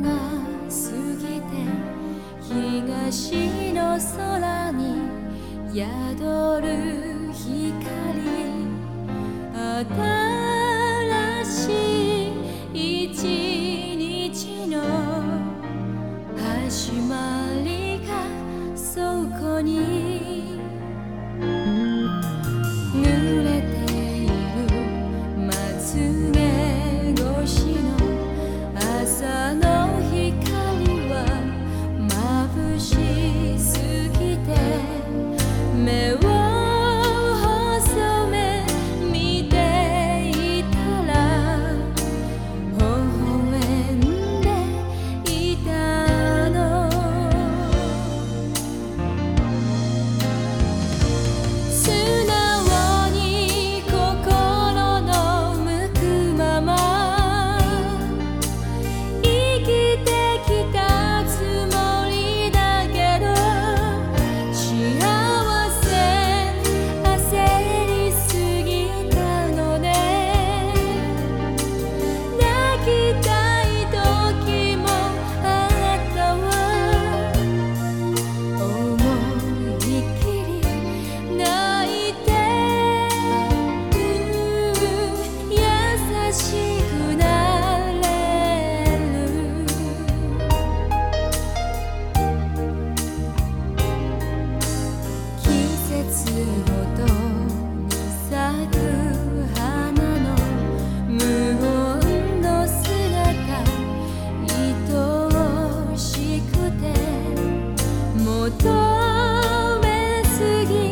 が過ぎて東の空に宿る光。次ぎ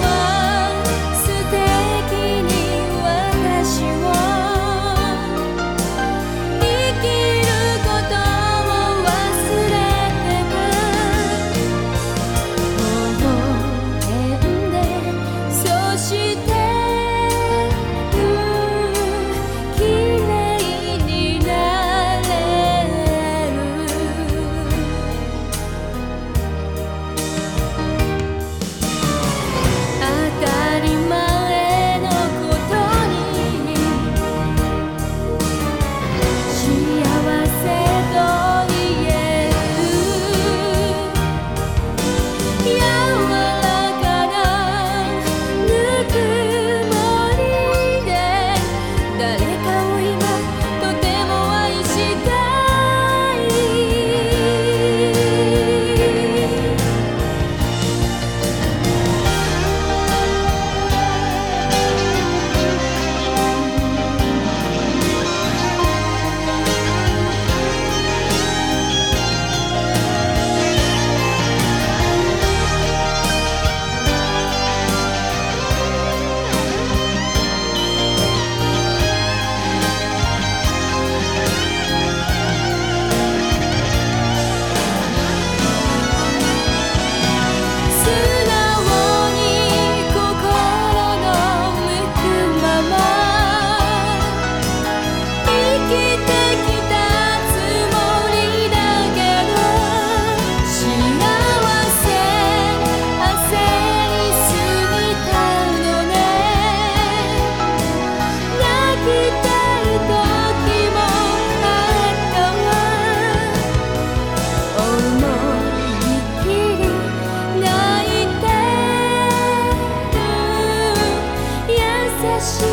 Yes.